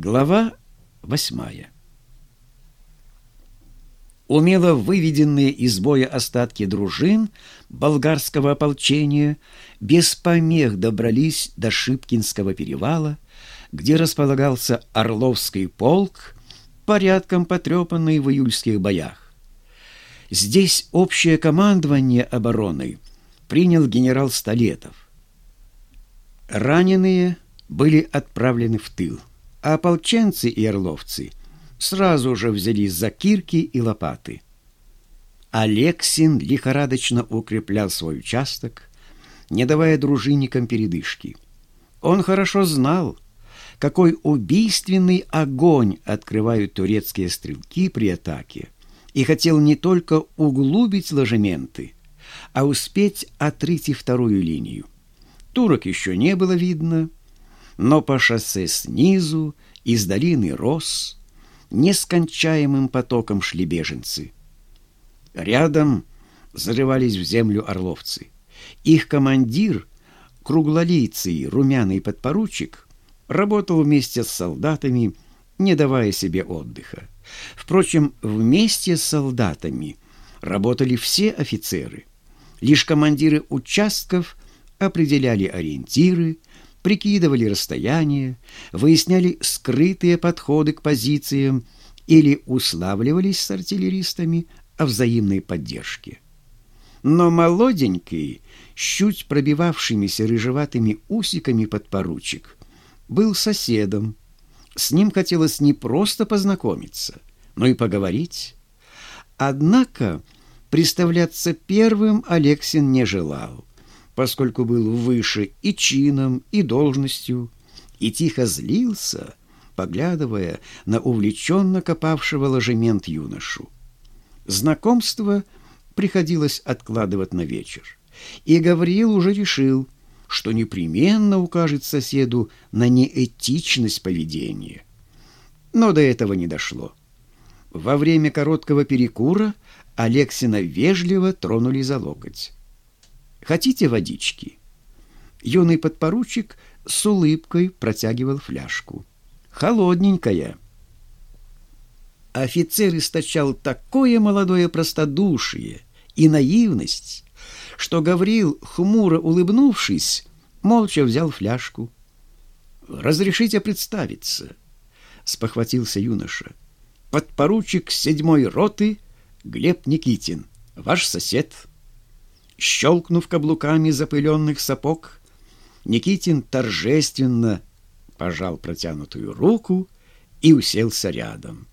Глава восьмая. Умело выведенные из боя остатки дружин болгарского ополчения без помех добрались до Шипкинского перевала, где располагался Орловский полк, порядком потрепанный в июльских боях. Здесь общее командование обороной принял генерал Столетов. Раненые были отправлены в тыл а ополченцы и орловцы сразу же взялись за кирки и лопаты. Алексин лихорадочно укреплял свой участок, не давая дружинникам передышки. Он хорошо знал, какой убийственный огонь открывают турецкие стрелки при атаке, и хотел не только углубить ложементы, а успеть отрыть и вторую линию. Турок еще не было видно, но по шоссе снизу, из долины рос, нескончаемым потоком шли беженцы. Рядом зарывались в землю орловцы. Их командир, круглолицый румяный подпоручик, работал вместе с солдатами, не давая себе отдыха. Впрочем, вместе с солдатами работали все офицеры. Лишь командиры участков определяли ориентиры, прикидывали расстояние, выясняли скрытые подходы к позициям или уславливались с артиллеристами о взаимной поддержке. Но молоденький, чуть пробивавшимися рыжеватыми усиками подпоручик, был соседом. С ним хотелось не просто познакомиться, но и поговорить. Однако представляться первым Алексин не желал поскольку был выше и чином, и должностью, и тихо злился, поглядывая на увлеченно копавшего ложемент юношу. Знакомство приходилось откладывать на вечер, и Гавриил уже решил, что непременно укажет соседу на неэтичность поведения. Но до этого не дошло. Во время короткого перекура Алексина вежливо тронули за локоть. Хотите водички?» Юный подпоручик с улыбкой протягивал фляжку. «Холодненькая». Офицер источал такое молодое простодушие и наивность, что Гаврил, хмуро улыбнувшись, молча взял фляжку. «Разрешите представиться», — спохватился юноша. «Подпоручик седьмой роты Глеб Никитин, ваш сосед». Щелкнув каблуками запыленных сапог, Никитин торжественно пожал протянутую руку и уселся рядом.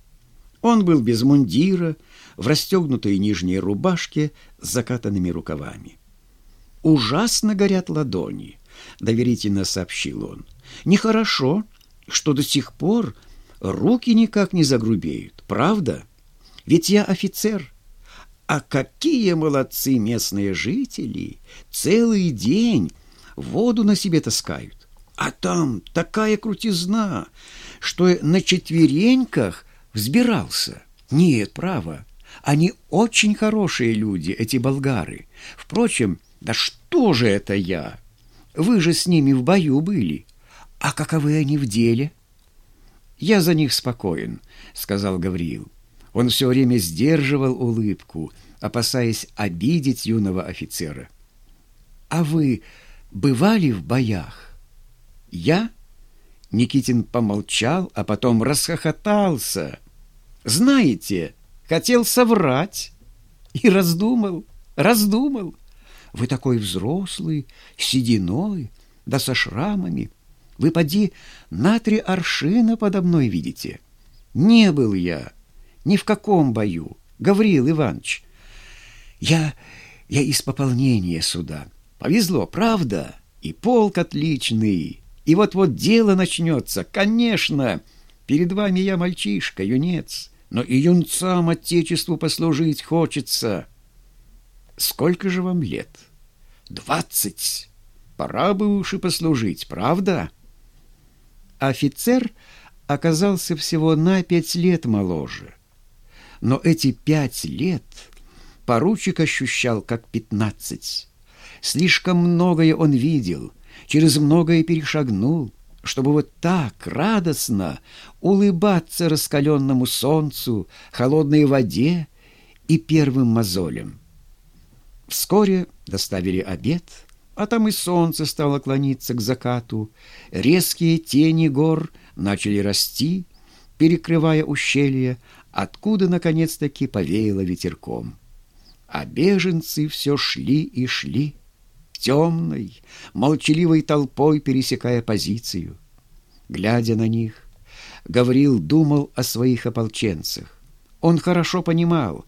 Он был без мундира, в расстегнутой нижней рубашке с закатанными рукавами. «Ужасно горят ладони», — доверительно сообщил он. «Нехорошо, что до сих пор руки никак не загрубеют, правда? Ведь я офицер». А какие молодцы местные жители! Целый день воду на себе таскают. А там такая крутизна, что на четвереньках взбирался. Нет, право, они очень хорошие люди, эти болгары. Впрочем, да что же это я? Вы же с ними в бою были. А каковы они в деле? Я за них спокоен, сказал Гавриил. Он все время сдерживал улыбку, опасаясь обидеть юного офицера. «А вы бывали в боях?» «Я?» Никитин помолчал, а потом расхохотался. «Знаете, хотел соврать и раздумал, раздумал. Вы такой взрослый, сединой, да со шрамами. Вы, поди, на три аршина подо мной видите. Не был я ни в каком бою, Гаврил Иванович. Я, я из пополнения суда. Повезло, правда? И полк отличный. И вот-вот дело начнется, конечно. Перед вами я мальчишка, юнец, но и юнцам отечеству послужить хочется. Сколько же вам лет? Двадцать. Пора бы уж и послужить, правда? Офицер оказался всего на пять лет моложе. Но эти пять лет поручик ощущал как пятнадцать. Слишком многое он видел, через многое перешагнул, чтобы вот так радостно улыбаться раскаленному солнцу, холодной воде и первым мозолям. Вскоре доставили обед, а там и солнце стало клониться к закату, резкие тени гор начали расти, перекрывая ущелье, откуда, наконец-таки, повеяло ветерком. А беженцы все шли и шли, темной, молчаливой толпой пересекая позицию. Глядя на них, Гаврил думал о своих ополченцах. Он хорошо понимал,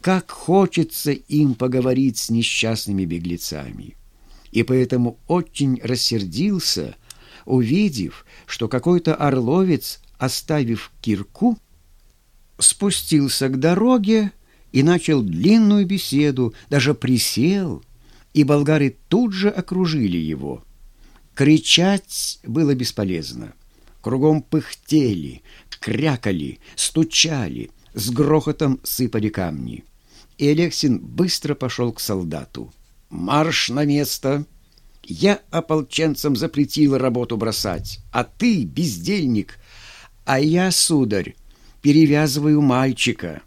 как хочется им поговорить с несчастными беглецами. И поэтому очень рассердился, увидев, что какой-то орловец, оставив кирку, спустился к дороге и начал длинную беседу, даже присел, и болгары тут же окружили его. Кричать было бесполезно. Кругом пыхтели, крякали, стучали, с грохотом сыпали камни. И Алексин быстро пошел к солдату. «Марш на место!» Я ополченцам запретил работу бросать, а ты, бездельник, а я, сударь, перевязываю мальчика.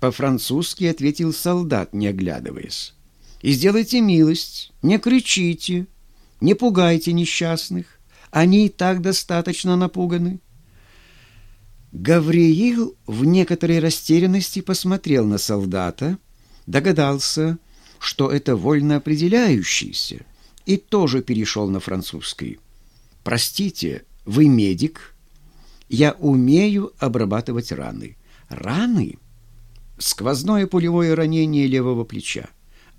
По-французски ответил солдат, не оглядываясь. И сделайте милость, не кричите, не пугайте несчастных. Они и так достаточно напуганы. Гавриил в некоторой растерянности посмотрел на солдата, догадался, что это вольно определяющийся, и тоже перешел на французский. «Простите, вы медик?» Я умею обрабатывать раны. Раны? Сквозное пулевое ранение левого плеча.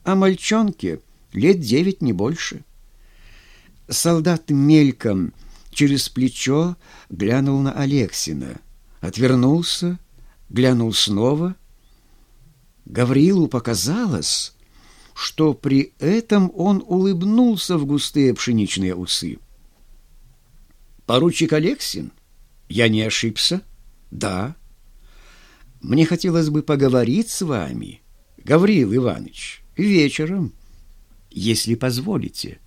А мальчонке лет девять, не больше. Солдат мельком через плечо глянул на Алексина. Отвернулся, глянул снова. Гаврилу показалось, что при этом он улыбнулся в густые пшеничные усы. «Поручик Алексин?» Я не ошибся? Да. Мне хотелось бы поговорить с вами, Гаврил Иванович, вечером, если позволите.